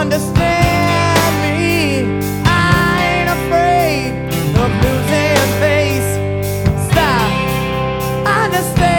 understand me. I ain't afraid of losing face. Stop, understand.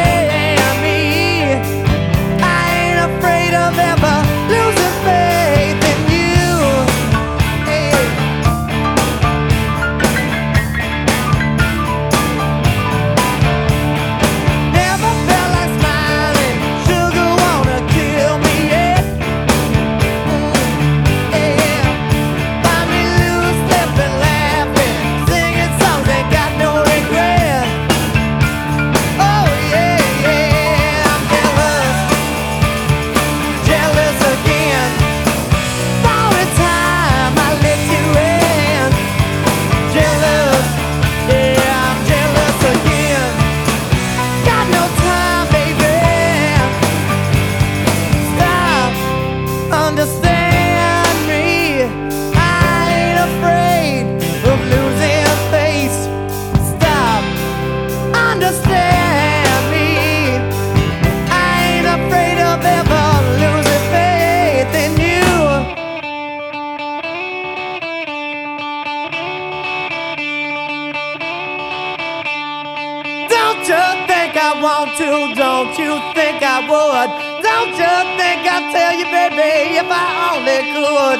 Want to? Don't you think I would? Don't you think I'd tell you, baby, if I only could?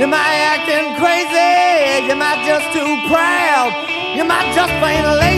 Am I acting crazy? Am I just too proud? Am I just plain lazy?